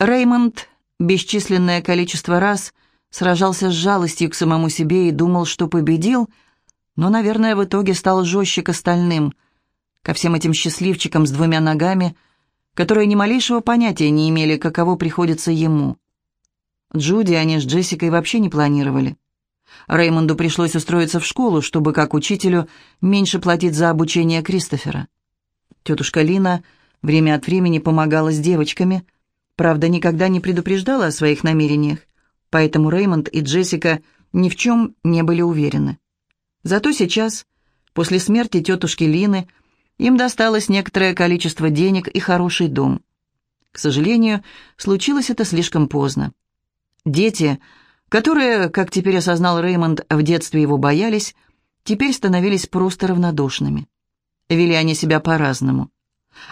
Реймонд бесчисленное количество раз сражался с жалостью к самому себе и думал, что победил, но, наверное, в итоге стал жестче к остальным, ко всем этим счастливчикам с двумя ногами, которые ни малейшего понятия не имели, каково приходится ему. Джуди они с Джессикой вообще не планировали. Реймонду пришлось устроиться в школу, чтобы, как учителю, меньше платить за обучение Кристофера. Тетушка Лина время от времени помогала с девочками, правда, никогда не предупреждала о своих намерениях, поэтому Реймонд и Джессика ни в чем не были уверены. Зато сейчас, после смерти тетушки Лины, им досталось некоторое количество денег и хороший дом. К сожалению, случилось это слишком поздно. Дети, которые, как теперь осознал Реймонд, в детстве его боялись, теперь становились просто равнодушными. Вели они себя по-разному.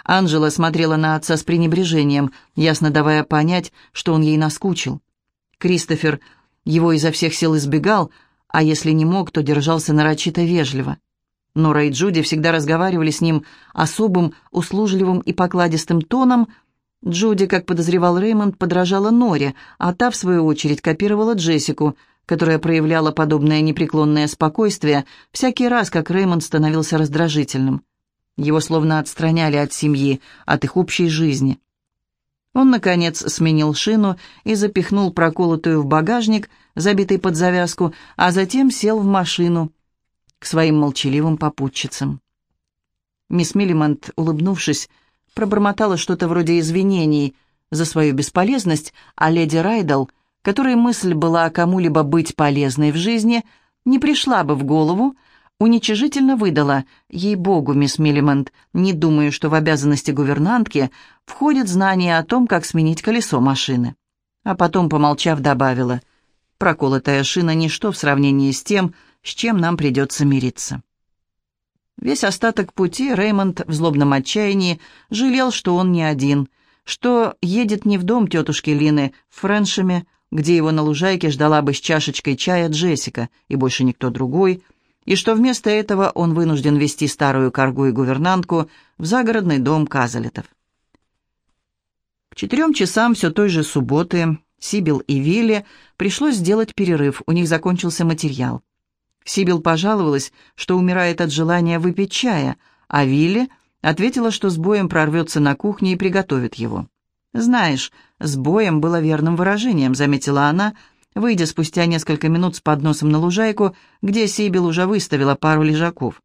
Анжела смотрела на отца с пренебрежением, ясно давая понять, что он ей наскучил. Кристофер его изо всех сил избегал, а если не мог, то держался нарочито вежливо. Нора и Джуди всегда разговаривали с ним особым, услужливым и покладистым тоном. Джуди, как подозревал Реймонд, подражала Норе, а та, в свою очередь, копировала Джессику, которая проявляла подобное непреклонное спокойствие всякий раз, как Реймонд становился раздражительным. Его словно отстраняли от семьи, от их общей жизни. Он, наконец, сменил шину и запихнул проколотую в багажник, забитый под завязку, а затем сел в машину к своим молчаливым попутчицам. Мисс Миллимонт, улыбнувшись, пробормотала что-то вроде извинений за свою бесполезность, а леди Райдл, которой мысль была кому-либо быть полезной в жизни, не пришла бы в голову, уничижительно выдала «Ей-богу, мисс Миллимонт, не думаю, что в обязанности гувернантки входит знание о том, как сменить колесо машины». А потом, помолчав, добавила «Проколотая шина – ничто в сравнении с тем, с чем нам придется мириться». Весь остаток пути Реймонд в злобном отчаянии жалел, что он не один, что едет не в дом тетушки Лины в Френшеме, где его на лужайке ждала бы с чашечкой чая Джессика и больше никто другой – и что вместо этого он вынужден вести старую коргу и гувернантку в загородный дом Казалетов. К четырем часам все той же субботы Сибил и Вилли пришлось сделать перерыв, у них закончился материал. Сибил пожаловалась, что умирает от желания выпить чая, а Вилли ответила, что с боем прорвется на кухню и приготовит его. «Знаешь, с боем было верным выражением», — заметила она, — выйдя спустя несколько минут с подносом на лужайку, где Сибил уже выставила пару лежаков.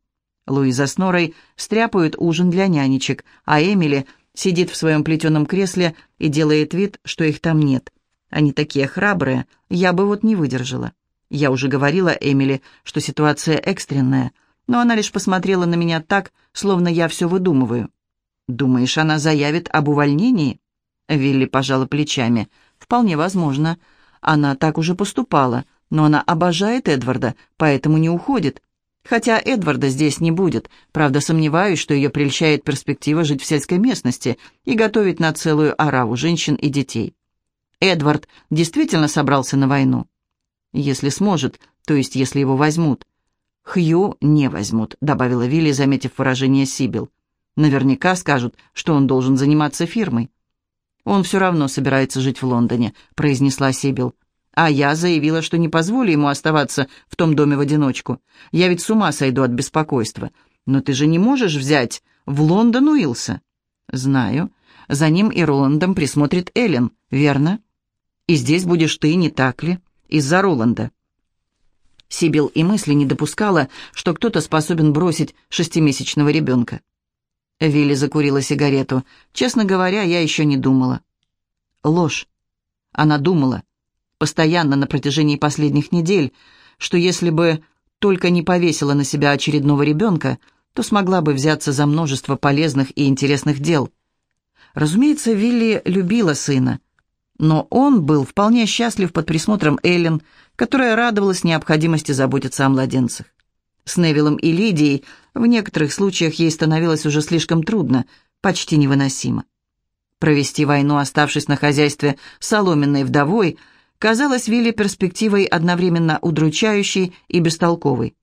Луиза с Норой стряпают ужин для нянечек, а Эмили сидит в своем плетеном кресле и делает вид, что их там нет. Они такие храбрые, я бы вот не выдержала. Я уже говорила Эмили, что ситуация экстренная, но она лишь посмотрела на меня так, словно я все выдумываю. «Думаешь, она заявит об увольнении?» Вилли пожала плечами. «Вполне возможно. Она так уже поступала, но она обожает Эдварда, поэтому не уходит. Хотя Эдварда здесь не будет, правда, сомневаюсь, что ее прельщает перспектива жить в сельской местности и готовить на целую ораву женщин и детей. Эдвард действительно собрался на войну? Если сможет, то есть если его возьмут. «Хью не возьмут», — добавила Вилли, заметив выражение Сибил. «Наверняка скажут, что он должен заниматься фирмой». «Он все равно собирается жить в Лондоне», — произнесла Сибил. «А я заявила, что не позволю ему оставаться в том доме в одиночку. Я ведь с ума сойду от беспокойства. Но ты же не можешь взять в Лондон Уилса?» «Знаю. За ним и Роландом присмотрит Эллен, верно? И здесь будешь ты, не так ли? Из-за Роланда». Сибил и мысли не допускала, что кто-то способен бросить шестимесячного ребенка. Вилли закурила сигарету. «Честно говоря, я еще не думала». Ложь. Она думала, постоянно на протяжении последних недель, что если бы только не повесила на себя очередного ребенка, то смогла бы взяться за множество полезных и интересных дел. Разумеется, Вилли любила сына, но он был вполне счастлив под присмотром Эллен, которая радовалась необходимости заботиться о младенцах. С Невилом и Лидией в некоторых случаях ей становилось уже слишком трудно, почти невыносимо. Провести войну, оставшись на хозяйстве соломенной вдовой, казалось Вилли перспективой одновременно удручающей и бестолковой.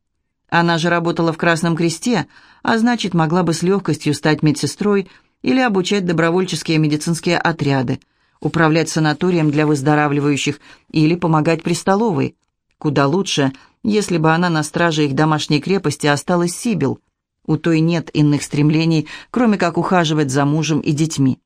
Она же работала в Красном Кресте, а значит, могла бы с легкостью стать медсестрой или обучать добровольческие медицинские отряды, управлять санаторием для выздоравливающих или помогать при столовой. Куда лучше, если бы она на страже их домашней крепости осталась Сибил. У той нет иных стремлений, кроме как ухаживать за мужем и детьми.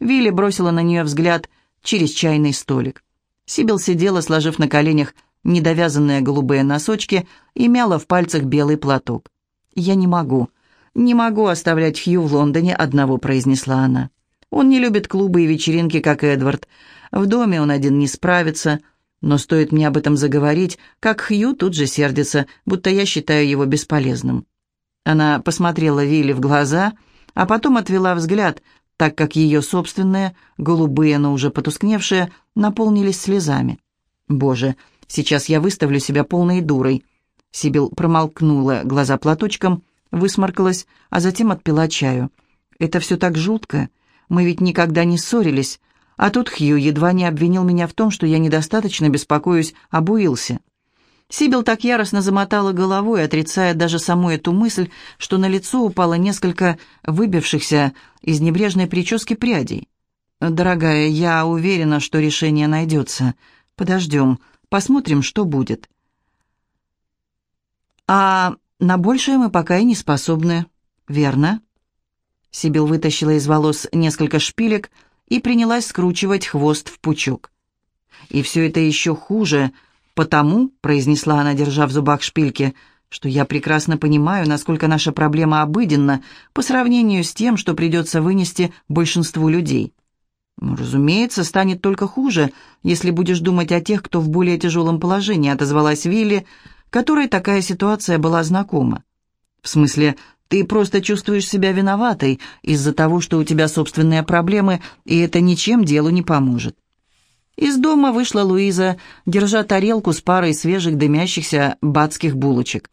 Вилли бросила на нее взгляд через чайный столик. Сибил сидела, сложив на коленях недовязанные голубые носочки и мяла в пальцах белый платок. «Я не могу, не могу оставлять Хью в Лондоне одного», — произнесла она. «Он не любит клубы и вечеринки, как Эдвард. В доме он один не справится, но стоит мне об этом заговорить, как Хью тут же сердится, будто я считаю его бесполезным». Она посмотрела Вилли в глаза, а потом отвела взгляд, так как ее собственные, голубые, но уже потускневшие, наполнились слезами. «Боже, сейчас я выставлю себя полной дурой». Сибил промолкнула глаза платочком, высморкалась, а затем отпила чаю. «Это все так жутко. Мы ведь никогда не ссорились. А тут Хью едва не обвинил меня в том, что я недостаточно беспокоюсь об Уилсе». Сибил так яростно замотала головой, отрицая даже саму эту мысль, что на лицо упало несколько выбившихся из небрежной прически прядей. «Дорогая, я уверена, что решение найдется. Подождем, посмотрим, что будет». «А на большее мы пока и не способны, верно?» Сибил вытащила из волос несколько шпилек и принялась скручивать хвост в пучок. «И все это еще хуже», «Потому», — произнесла она, держа в зубах шпильки, «что я прекрасно понимаю, насколько наша проблема обыденна по сравнению с тем, что придется вынести большинству людей». «Ну, разумеется, станет только хуже, если будешь думать о тех, кто в более тяжелом положении», — отозвалась Вилли, которой такая ситуация была знакома. «В смысле, ты просто чувствуешь себя виноватой из-за того, что у тебя собственные проблемы, и это ничем делу не поможет. Из дома вышла Луиза, держа тарелку с парой свежих дымящихся батских булочек.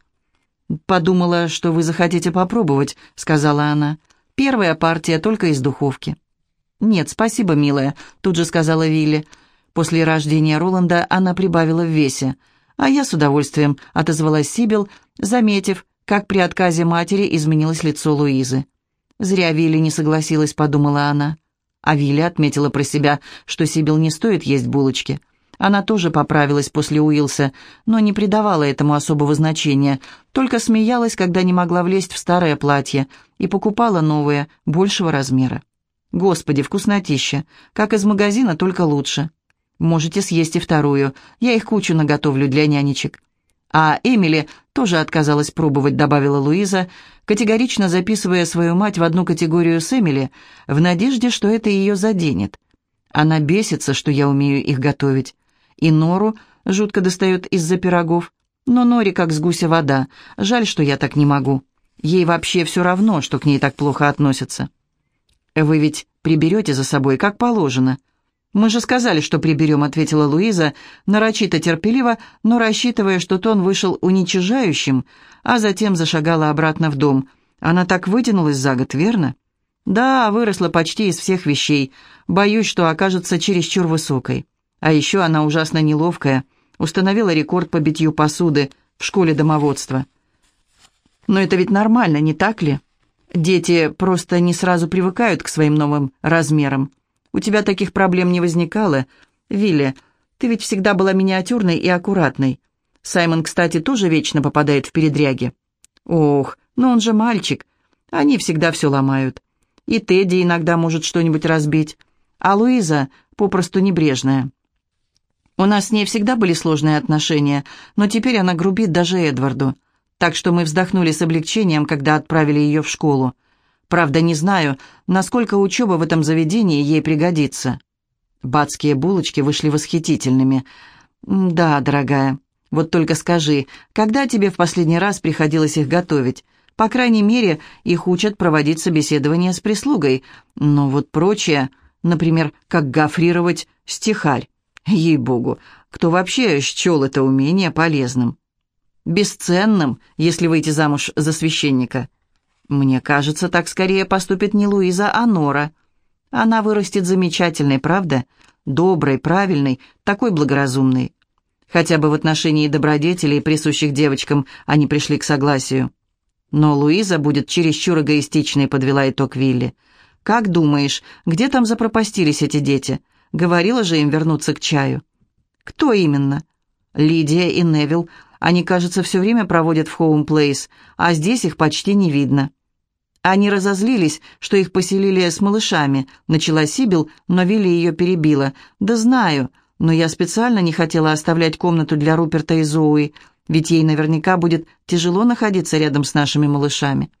«Подумала, что вы захотите попробовать», — сказала она. «Первая партия только из духовки». «Нет, спасибо, милая», — тут же сказала Вилли. После рождения Роланда она прибавила в весе. А я с удовольствием отозвалась Сибил, заметив, как при отказе матери изменилось лицо Луизы. «Зря Вилли не согласилась», — подумала она. А Вилли отметила про себя, что Сибил не стоит есть булочки. Она тоже поправилась после Уилса, но не придавала этому особого значения, только смеялась, когда не могла влезть в старое платье, и покупала новое, большего размера. «Господи, вкуснотища! Как из магазина, только лучше. Можете съесть и вторую, я их кучу наготовлю для нянечек». А Эмили тоже отказалась пробовать, добавила Луиза, категорично записывая свою мать в одну категорию с Эмили, в надежде, что это ее заденет. Она бесится, что я умею их готовить. И Нору жутко достает из-за пирогов. Но Норе как с гуся вода. Жаль, что я так не могу. Ей вообще все равно, что к ней так плохо относятся. Вы ведь приберете за собой, как положено. «Мы же сказали, что приберем», — ответила Луиза, нарочито терпеливо, но рассчитывая, что тон вышел уничижающим, а затем зашагала обратно в дом. Она так вытянулась за год, верно? «Да, выросла почти из всех вещей. Боюсь, что окажется чересчур высокой. А еще она ужасно неловкая. Установила рекорд по битью посуды в школе домоводства». «Но это ведь нормально, не так ли? Дети просто не сразу привыкают к своим новым размерам». У тебя таких проблем не возникало. Вилли, ты ведь всегда была миниатюрной и аккуратной. Саймон, кстати, тоже вечно попадает в передряги. Ох, но он же мальчик. Они всегда все ломают. И Тедди иногда может что-нибудь разбить. А Луиза попросту небрежная. У нас с ней всегда были сложные отношения, но теперь она грубит даже Эдварду. Так что мы вздохнули с облегчением, когда отправили ее в школу. Правда, не знаю, насколько учеба в этом заведении ей пригодится. Батские булочки вышли восхитительными. «Да, дорогая, вот только скажи, когда тебе в последний раз приходилось их готовить? По крайней мере, их учат проводить собеседование с прислугой. Но вот прочее, например, как гофрировать стихарь. Ей-богу, кто вообще счел это умение полезным? Бесценным, если выйти замуж за священника». Мне кажется, так скорее поступит не Луиза, а Нора. Она вырастет замечательной, правда? Доброй, правильной, такой благоразумной. Хотя бы в отношении добродетелей, присущих девочкам, они пришли к согласию. Но Луиза будет чересчур эгоистичной, подвела итог Вилли. «Как думаешь, где там запропастились эти дети? Говорила же им вернуться к чаю. Кто именно? Лидия и Невил. Они, кажется, все время проводят в Хоум Плейс, а здесь их почти не видно. Они разозлились, что их поселили с малышами, начала Сибил, но Вилли ее перебила. «Да знаю, но я специально не хотела оставлять комнату для Руперта и Зоуи, ведь ей наверняка будет тяжело находиться рядом с нашими малышами».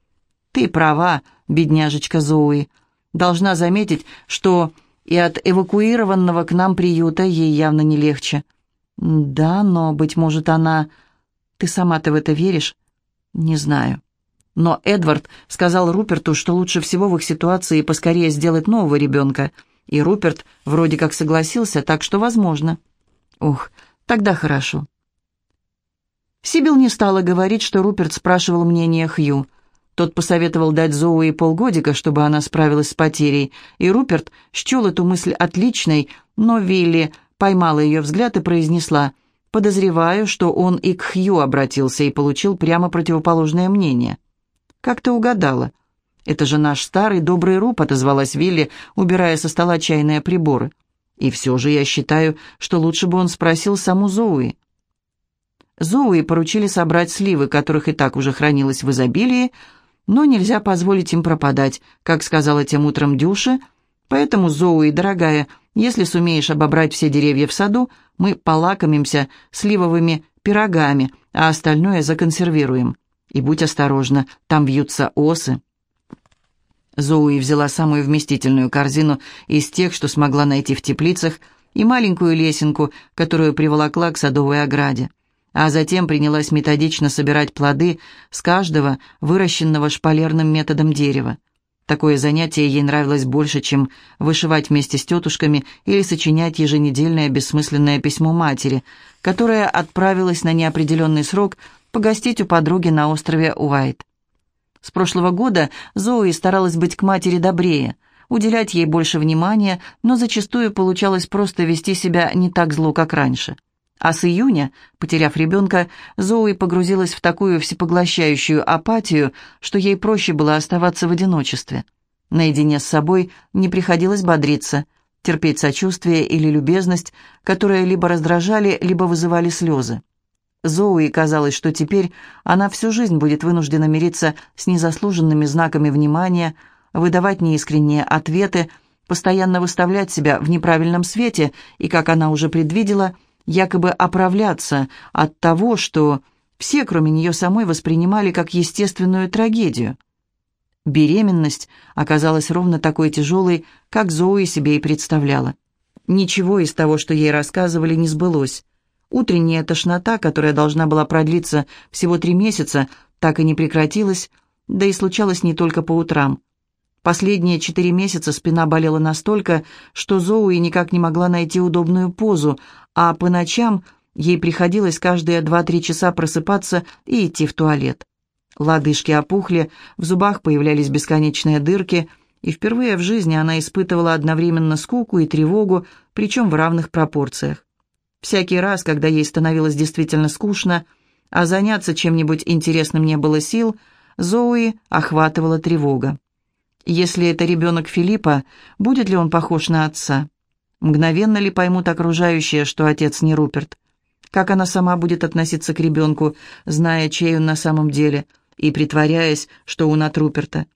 «Ты права, бедняжечка Зоуи. Должна заметить, что и от эвакуированного к нам приюта ей явно не легче». «Да, но, быть может, она...» «Ты сама-то в это веришь?» «Не знаю». Но Эдвард сказал Руперту, что лучше всего в их ситуации поскорее сделать нового ребенка, и Руперт вроде как согласился, так что возможно. Ух, тогда хорошо. Сибил не стала говорить, что Руперт спрашивал мнение Хью. Тот посоветовал дать Зоуи полгодика, чтобы она справилась с потерей, и Руперт счел эту мысль отличной, но Вилли поймала ее взгляд и произнесла «Подозреваю, что он и к Хью обратился и получил прямо противоположное мнение». «Как ты угадала?» «Это же наш старый добрый Руб», — отозвалась Вилли, убирая со стола чайные приборы. «И все же я считаю, что лучше бы он спросил саму Зоуи». Зоуи поручили собрать сливы, которых и так уже хранилось в изобилии, но нельзя позволить им пропадать, как сказала тем утром Дюша, поэтому, Зоуи, дорогая, если сумеешь обобрать все деревья в саду, мы полакомимся сливовыми пирогами, а остальное законсервируем. И будь осторожна, там вьются осы». Зоуи взяла самую вместительную корзину из тех, что смогла найти в теплицах, и маленькую лесенку, которую приволокла к садовой ограде а затем принялась методично собирать плоды с каждого выращенного шпалерным методом дерева. Такое занятие ей нравилось больше, чем вышивать вместе с тетушками или сочинять еженедельное бессмысленное письмо матери, которая отправилась на неопределенный срок погостить у подруги на острове Уайт. С прошлого года Зои старалась быть к матери добрее, уделять ей больше внимания, но зачастую получалось просто вести себя не так зло, как раньше. А с июня, потеряв ребенка, Зои погрузилась в такую всепоглощающую апатию, что ей проще было оставаться в одиночестве. Наедине с собой не приходилось бодриться, терпеть сочувствие или любезность, которые либо раздражали, либо вызывали слезы. Зоуи казалось, что теперь она всю жизнь будет вынуждена мириться с незаслуженными знаками внимания, выдавать неискренние ответы, постоянно выставлять себя в неправильном свете и, как она уже предвидела, якобы оправляться от того, что все, кроме нее самой, воспринимали как естественную трагедию. Беременность оказалась ровно такой тяжелой, как Зои себе и представляла. Ничего из того, что ей рассказывали, не сбылось. Утренняя тошнота, которая должна была продлиться всего три месяца, так и не прекратилась, да и случалось не только по утрам. Последние четыре месяца спина болела настолько, что Зоуи никак не могла найти удобную позу, а по ночам ей приходилось каждые два-три часа просыпаться и идти в туалет. Лодыжки опухли, в зубах появлялись бесконечные дырки, и впервые в жизни она испытывала одновременно скуку и тревогу, причем в равных пропорциях. Всякий раз, когда ей становилось действительно скучно, а заняться чем-нибудь интересным не было сил, Зоуи охватывала тревога. Если это ребенок Филиппа, будет ли он похож на отца? Мгновенно ли поймут окружающие, что отец не Руперт? Как она сама будет относиться к ребенку, зная, чей он на самом деле, и притворяясь, что он от Руперта?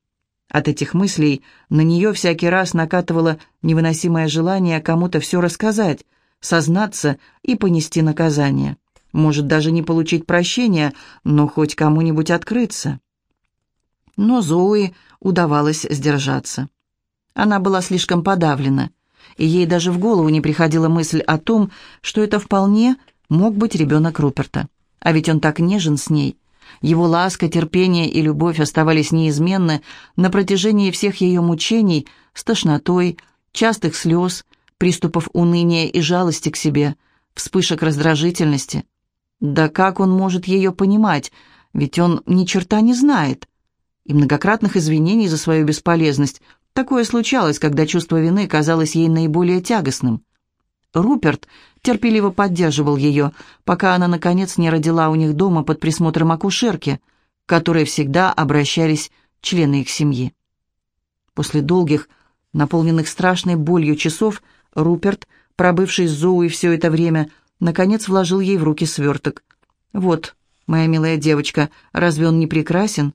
От этих мыслей на нее всякий раз накатывало невыносимое желание кому-то все рассказать, сознаться и понести наказание. Может, даже не получить прощения, но хоть кому-нибудь открыться. Но Зои удавалось сдержаться. Она была слишком подавлена, и ей даже в голову не приходила мысль о том, что это вполне мог быть ребенок Руперта. А ведь он так нежен с ней. Его ласка, терпение и любовь оставались неизменны на протяжении всех ее мучений с тошнотой, частых слез, приступов уныния и жалости к себе, вспышек раздражительности. Да как он может ее понимать, ведь он ни черта не знает и многократных извинений за свою бесполезность. Такое случалось, когда чувство вины казалось ей наиболее тягостным. Руперт терпеливо поддерживал ее, пока она, наконец, не родила у них дома под присмотром акушерки, к которой всегда обращались члены их семьи. После долгих, наполненных страшной болью часов, Руперт, пробывший с Зоуи все это время, наконец вложил ей в руки сверток. «Вот, моя милая девочка, разве он не прекрасен?»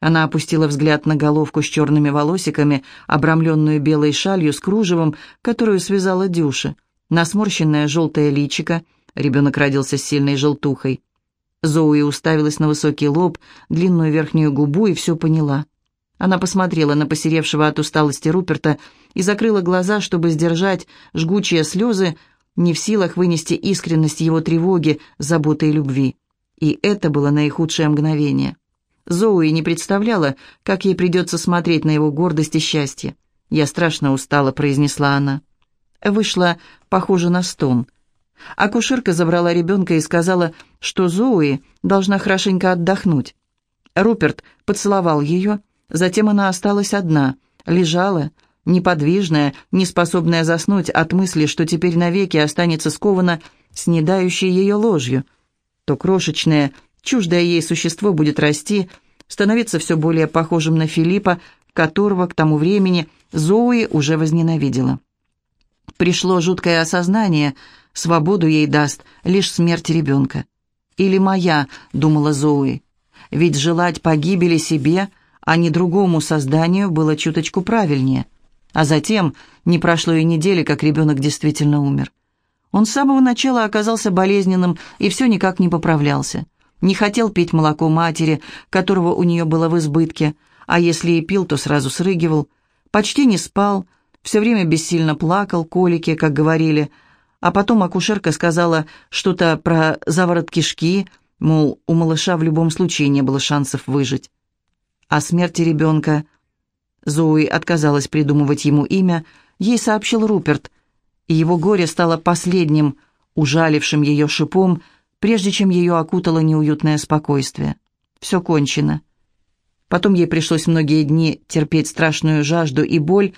Она опустила взгляд на головку с черными волосиками, обрамленную белой шалью с кружевом, которую связала Дюша, на сморщенное желтое личико. Ребенок родился с сильной желтухой. Зоуи уставилась на высокий лоб, длинную верхнюю губу и все поняла. Она посмотрела на посеревшего от усталости Руперта и закрыла глаза, чтобы сдержать жгучие слезы, не в силах вынести искренность его тревоги, заботы и любви. И это было наихудшее мгновение. Зоуи не представляла, как ей придется смотреть на его гордость и счастье. «Я страшно устала», — произнесла она. Вышла, похоже на стон. Акушерка забрала ребенка и сказала, что Зоуи должна хорошенько отдохнуть. Руперт поцеловал ее, затем она осталась одна, лежала, неподвижная, неспособная заснуть от мысли, что теперь навеки останется скована снедающей ее ложью. То крошечное, чуждое ей существо будет расти, становиться все более похожим на Филиппа, которого к тому времени Зоуи уже возненавидела. Пришло жуткое осознание, свободу ей даст лишь смерть ребенка. «Или моя», — думала Зоуи, — «ведь желать погибели себе, а не другому созданию было чуточку правильнее». А затем не прошло и недели, как ребенок действительно умер. Он с самого начала оказался болезненным и все никак не поправлялся. Не хотел пить молоко матери, которого у нее было в избытке, а если и пил, то сразу срыгивал. Почти не спал, все время бессильно плакал, колики, как говорили. А потом акушерка сказала что-то про заворот кишки, мол, у малыша в любом случае не было шансов выжить. О смерти ребенка Зои отказалась придумывать ему имя, ей сообщил Руперт, и его горе стало последним, ужалившим ее шипом, прежде чем ее окутало неуютное спокойствие. Все кончено. Потом ей пришлось многие дни терпеть страшную жажду и боль,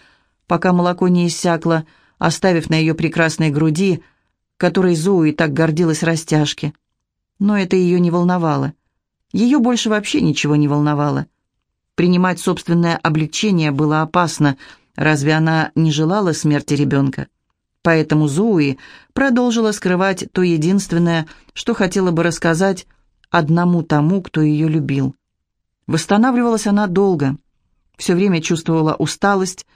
пока молоко не иссякло, оставив на ее прекрасной груди, которой Зои так гордилась растяжки. Но это ее не волновало. Ее больше вообще ничего не волновало. Принимать собственное облегчение было опасно, разве она не желала смерти ребенка? Поэтому Зои продолжила скрывать то единственное, что хотела бы рассказать одному тому, кто ее любил. Восстанавливалась она долго, все время чувствовала усталость,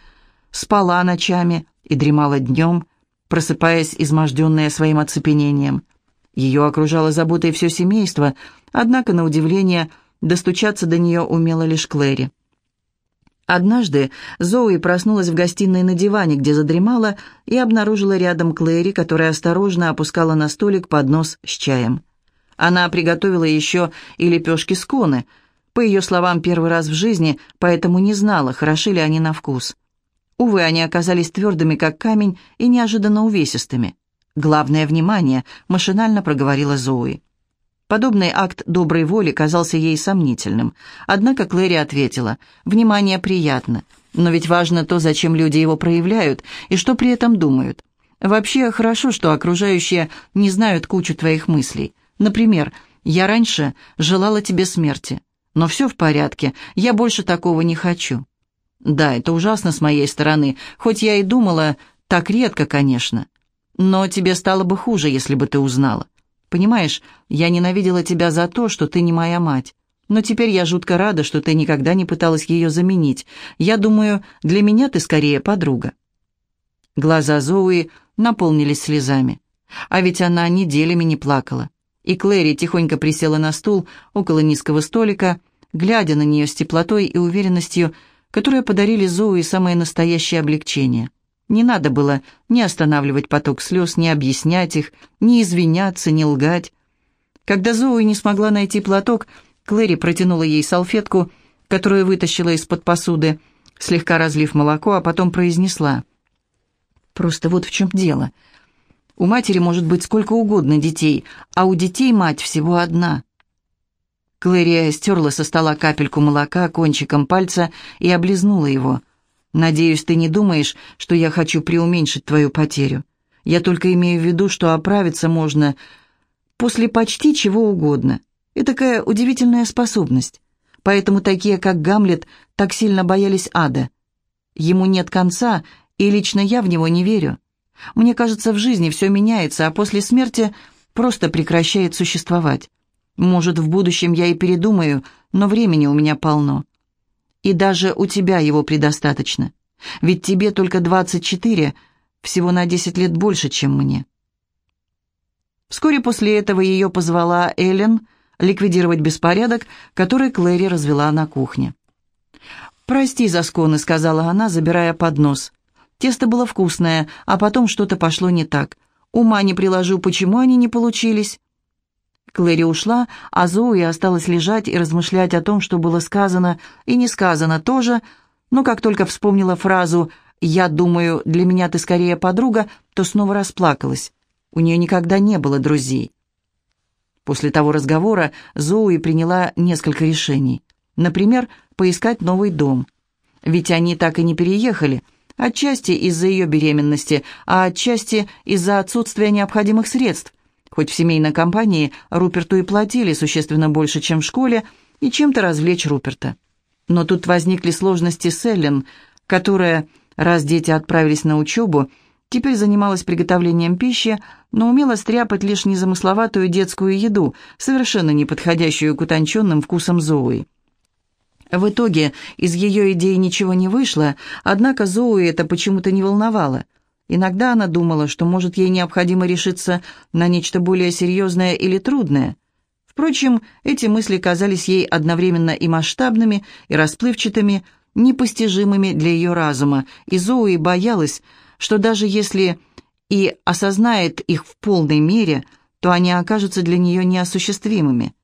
спала ночами и дремала днем, просыпаясь изможденная своим оцепенением. Ее окружало заботой все семейство, однако, на удивление, достучаться до нее умела лишь Клэри. Однажды Зоуи проснулась в гостиной на диване, где задремала, и обнаружила рядом Клэри, которая осторожно опускала на столик поднос с чаем. Она приготовила еще и лепешки с коны, по ее словам, первый раз в жизни, поэтому не знала, хороши ли они на вкус. Увы, они оказались твердыми, как камень, и неожиданно увесистыми. «Главное внимание», — машинально проговорила Зоуи. Подобный акт доброй воли казался ей сомнительным. Однако Клэри ответила, «Внимание приятно, но ведь важно то, зачем люди его проявляют и что при этом думают. Вообще хорошо, что окружающие не знают кучу твоих мыслей. Например, я раньше желала тебе смерти, но все в порядке, я больше такого не хочу». Да, это ужасно с моей стороны, хоть я и думала, так редко, конечно. Но тебе стало бы хуже, если бы ты узнала. Понимаешь, я ненавидела тебя за то, что ты не моя мать. Но теперь я жутко рада, что ты никогда не пыталась ее заменить. Я думаю, для меня ты скорее подруга». Глаза Зоуи наполнились слезами. А ведь она неделями не плакала. И Клэри тихонько присела на стул около низкого столика, глядя на нее с теплотой и уверенностью, которые подарили Зоуи самое настоящее облегчение. Не надо было ни останавливать поток слез, ни объяснять их, ни извиняться, ни лгать. Когда Зоуи не смогла найти платок, Клэри протянула ей салфетку, которую вытащила из-под посуды, слегка разлив молоко, а потом произнесла. «Просто вот в чем дело. У матери может быть сколько угодно детей, а у детей мать всего одна». Клэрия стерла со стола капельку молока кончиком пальца и облизнула его. «Надеюсь, ты не думаешь, что я хочу преуменьшить твою потерю. Я только имею в виду, что оправиться можно после почти чего угодно. И такая удивительная способность. Поэтому такие, как Гамлет, так сильно боялись ада. Ему нет конца, и лично я в него не верю. Мне кажется, в жизни все меняется, а после смерти просто прекращает существовать. Может, в будущем я и передумаю, но времени у меня полно. И даже у тебя его предостаточно. Ведь тебе только 24, всего на 10 лет больше, чем мне. Вскоре после этого ее позвала Эллен ликвидировать беспорядок, который Клэри развела на кухне. «Прости за сконы», — сказала она, забирая поднос. Тесто было вкусное, а потом что-то пошло не так. Ума не приложу, почему они не получились. Клэри ушла, а Зоуи осталась лежать и размышлять о том, что было сказано и не сказано тоже, но как только вспомнила фразу «Я думаю, для меня ты скорее подруга», то снова расплакалась. У нее никогда не было друзей. После того разговора Зоуи приняла несколько решений. Например, поискать новый дом. Ведь они так и не переехали, отчасти из-за ее беременности, а отчасти из-за отсутствия необходимых средств. Хоть в семейной компании Руперту и платили существенно больше, чем в школе, и чем-то развлечь Руперта. Но тут возникли сложности с Эллен, которая, раз дети отправились на учебу, теперь занималась приготовлением пищи, но умела стряпать лишь незамысловатую детскую еду, совершенно не подходящую к утонченным вкусам Зои. В итоге из ее идеи ничего не вышло, однако Зоуи это почему-то не волновало. Иногда она думала, что, может, ей необходимо решиться на нечто более серьезное или трудное. Впрочем, эти мысли казались ей одновременно и масштабными, и расплывчатыми, непостижимыми для ее разума, и Зоуи боялась, что даже если и осознает их в полной мере, то они окажутся для нее неосуществимыми.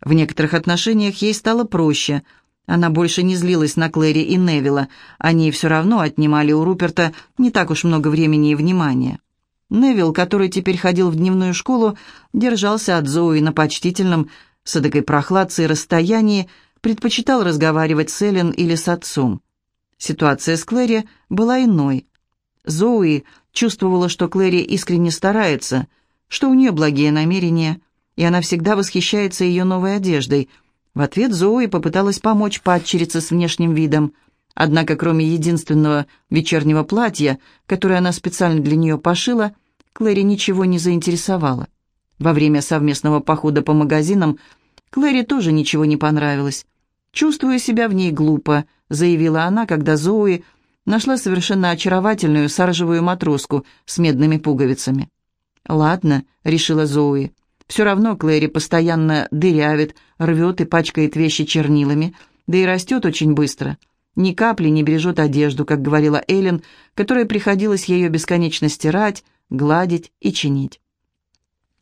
В некоторых отношениях ей стало проще. Она больше не злилась на Клэри и Невилла, они все равно отнимали у Руперта не так уж много времени и внимания. Невилл, который теперь ходил в дневную школу, держался от Зои на почтительном, с эдакой прохладцей расстоянии, предпочитал разговаривать с Эллен или с отцом. Ситуация с Клэри была иной. Зоуи чувствовала, что Клэри искренне старается, что у нее благие намерения, и она всегда восхищается ее новой одеждой. В ответ Зоуи попыталась помочь падчерице с внешним видом. Однако, кроме единственного вечернего платья, которое она специально для нее пошила, Клэри ничего не заинтересовало. Во время совместного похода по магазинам Клэри тоже ничего не понравилось. «Чувствую себя в ней глупо», — заявила она, когда Зоуи нашла совершенно очаровательную саржевую матроску с медными пуговицами. «Ладно», — решила Зоуи. «Все равно Клэри постоянно дырявит, рвет и пачкает вещи чернилами, да и растет очень быстро. Ни капли не бережет одежду, как говорила Эллен, которой приходилось ее бесконечно стирать, гладить и чинить».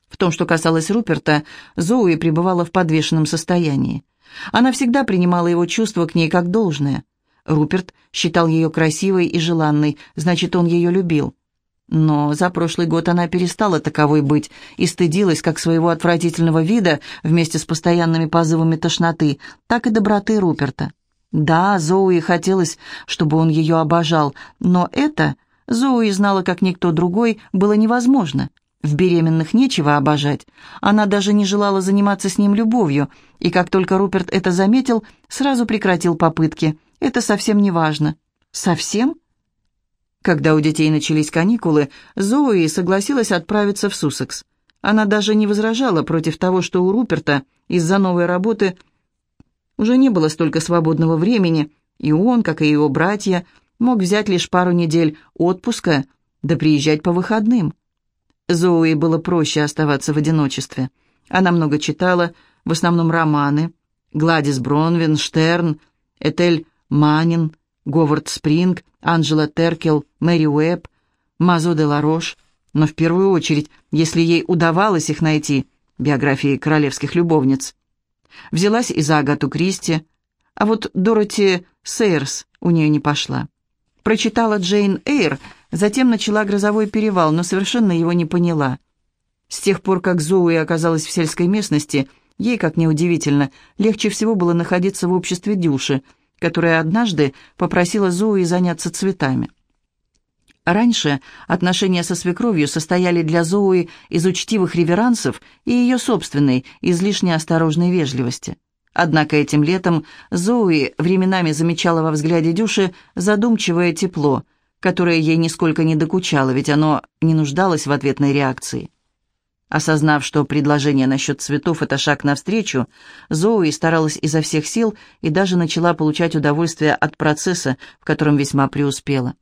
В том, что касалось Руперта, Зоуи пребывала в подвешенном состоянии. Она всегда принимала его чувства к ней как должное. Руперт считал ее красивой и желанной, значит, он ее любил. Но за прошлый год она перестала таковой быть и стыдилась как своего отвратительного вида вместе с постоянными позывами тошноты, так и доброты Руперта. Да, Зоуи хотелось, чтобы он ее обожал, но это, Зоуи знала как никто другой, было невозможно. В беременных нечего обожать. Она даже не желала заниматься с ним любовью, и как только Руперт это заметил, сразу прекратил попытки – это совсем не важно». «Совсем?» Когда у детей начались каникулы, Зои согласилась отправиться в Суссекс. Она даже не возражала против того, что у Руперта из-за новой работы уже не было столько свободного времени, и он, как и его братья, мог взять лишь пару недель отпуска, да приезжать по выходным. Зои было проще оставаться в одиночестве. Она много читала, в основном романы. Гладис Бронвин, Штерн, Этель Манин, Говард Спринг, Анджела Теркел, Мэри Уэбб, Мазо де Ларош, но в первую очередь, если ей удавалось их найти, биографии королевских любовниц. Взялась и за Агату Кристи, а вот Дороти Сейерс у нее не пошла. Прочитала Джейн Эйр, затем начала «Грозовой перевал», но совершенно его не поняла. С тех пор, как Зоуи оказалась в сельской местности, ей, как неудивительно, легче всего было находиться в обществе Дюши – которая однажды попросила Зои заняться цветами. Раньше отношения со свекровью состояли для Зои из учтивых реверансов и ее собственной, излишне осторожной вежливости. Однако этим летом Зои временами замечала во взгляде Дюши задумчивое тепло, которое ей нисколько не докучало, ведь оно не нуждалось в ответной реакции. Осознав, что предложение насчет цветов – это шаг навстречу, Зоуи старалась изо всех сил и даже начала получать удовольствие от процесса, в котором весьма преуспела.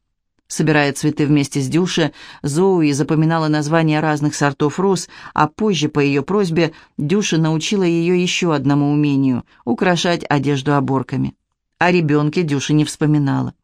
Собирая цветы вместе с Дюше, Зоуи запоминала названия разных сортов роз, а позже, по ее просьбе, Дюша научила ее еще одному умению – украшать одежду оборками. О ребенке Дюша не вспоминала.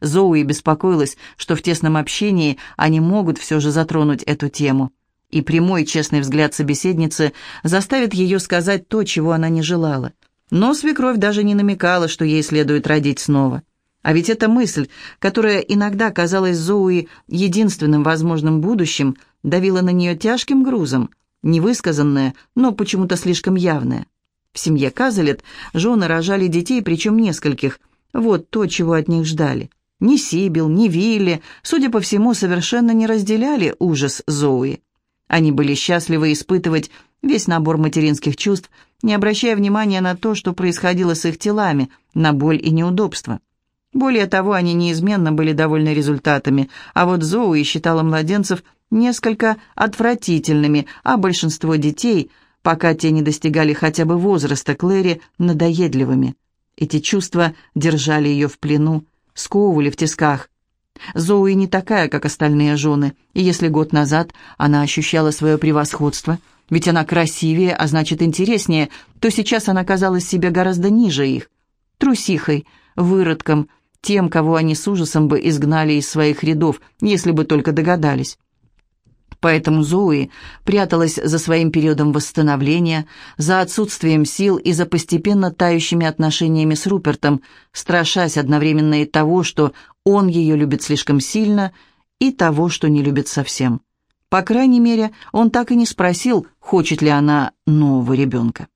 Зоуи беспокоилась, что в тесном общении они могут все же затронуть эту тему – и прямой честный взгляд собеседницы заставит ее сказать то, чего она не желала. Но свекровь даже не намекала, что ей следует родить снова. А ведь эта мысль, которая иногда казалась Зоуи единственным возможным будущим, давила на нее тяжким грузом, невысказанная, но почему-то слишком явная. В семье Казалет жены рожали детей, причем нескольких. Вот то, чего от них ждали. Ни Сибил, ни Вилли, судя по всему, совершенно не разделяли ужас Зоуи. Они были счастливы испытывать весь набор материнских чувств, не обращая внимания на то, что происходило с их телами, на боль и неудобства. Более того, они неизменно были довольны результатами, а вот Зоуи считала младенцев несколько отвратительными, а большинство детей, пока те не достигали хотя бы возраста Клэри, надоедливыми. Эти чувства держали ее в плену, сковывали в тисках, Зоуи не такая, как остальные жены, и если год назад она ощущала свое превосходство, ведь она красивее, а значит интереснее, то сейчас она казалась себе гораздо ниже их. Трусихой, выродком, тем, кого они с ужасом бы изгнали из своих рядов, если бы только догадались. Поэтому Зоуи пряталась за своим периодом восстановления, за отсутствием сил и за постепенно тающими отношениями с Рупертом, страшась одновременно и того, что он ее любит слишком сильно, и того, что не любит совсем. По крайней мере, он так и не спросил, хочет ли она нового ребенка.